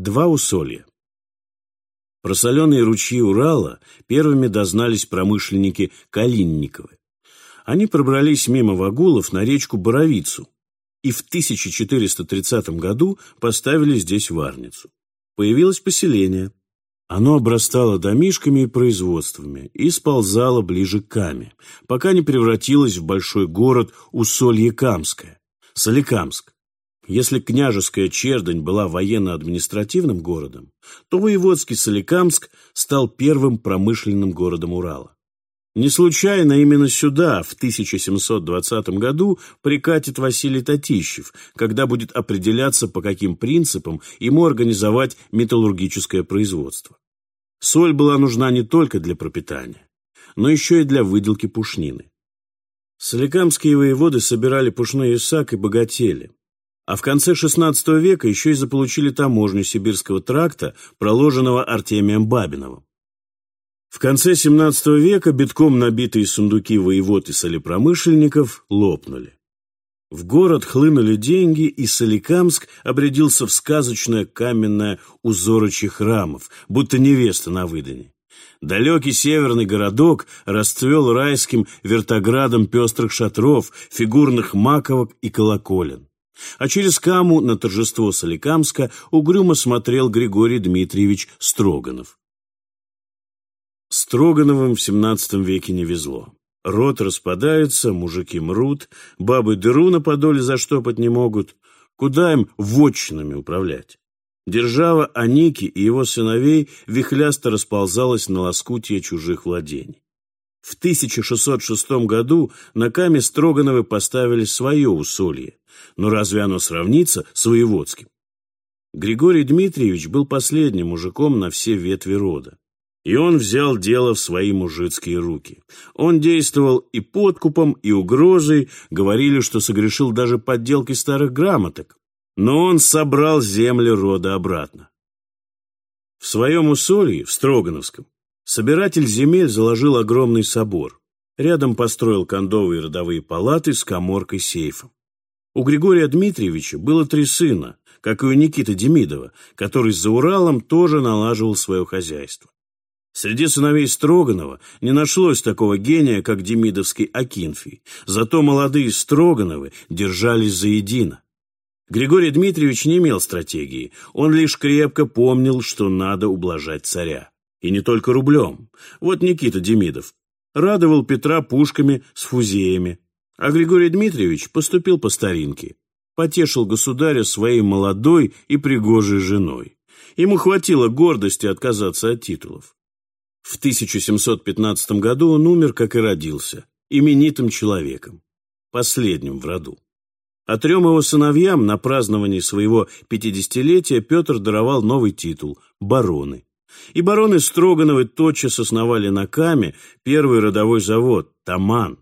Два усолья. Про соленые ручьи Урала первыми дознались промышленники Калинниковы. Они пробрались мимо Вагулов на речку Боровицу и в 1430 году поставили здесь варницу. Появилось поселение. Оно обрастало домишками и производствами и сползало ближе к Каме, пока не превратилось в большой город Усолье-Камское, Соликамск. Если княжеская Чердань была военно-административным городом, то воеводский Соликамск стал первым промышленным городом Урала. Не случайно именно сюда в 1720 году прикатит Василий Татищев, когда будет определяться, по каким принципам ему организовать металлургическое производство. Соль была нужна не только для пропитания, но еще и для выделки пушнины. Соликамские воеводы собирали пушной сак и богатели, а в конце XVI века еще и заполучили таможню Сибирского тракта, проложенного Артемием Бабиновым. В конце XVII века битком набитые сундуки воевод и солепромышленников лопнули. В город хлынули деньги, и Соликамск обрядился в сказочное каменное узорочье храмов, будто невеста на выдане. Далекий северный городок расцвел райским вертоградом пестрых шатров, фигурных маковок и колоколен. А через Каму на торжество Соликамска угрюмо смотрел Григорий Дмитриевич Строганов. Строгановым в XVII веке не везло. Рот распадается, мужики мрут, бабы дыру на подоле заштопать не могут. Куда им вотчинами управлять? Держава Аники и его сыновей вихлясто расползалась на лоскутье чужих владений. В 1606 году на Каме Строгановы поставили свое усолье, но разве оно сравнится с воеводским? Григорий Дмитриевич был последним мужиком на все ветви рода. И он взял дело в свои мужицкие руки. Он действовал и подкупом, и угрозой, говорили, что согрешил даже подделкой старых грамоток. Но он собрал земли рода обратно. В своем усолье, в Строгановском, собиратель земель заложил огромный собор. Рядом построил кондовые родовые палаты с коморкой-сейфом. У Григория Дмитриевича было три сына, как и у Никиты Демидова, который за Уралом тоже налаживал свое хозяйство. Среди сыновей Строганова не нашлось такого гения, как Демидовский Акинфий, зато молодые Строгановы держались заедино. Григорий Дмитриевич не имел стратегии, он лишь крепко помнил, что надо ублажать царя. И не только рублем. Вот Никита Демидов радовал Петра пушками с фузеями, а Григорий Дмитриевич поступил по старинке. Потешил государя своей молодой и пригожей женой. Ему хватило гордости отказаться от титулов. В 1715 году он умер, как и родился, именитым человеком, последним в роду. А трем его сыновьям на праздновании своего пятидесятилетия Петр даровал новый титул – бароны. И бароны Строгановы тотчас основали на Каме первый родовой завод – Таман,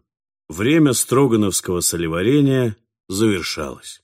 Время строгановского солеварения завершалось.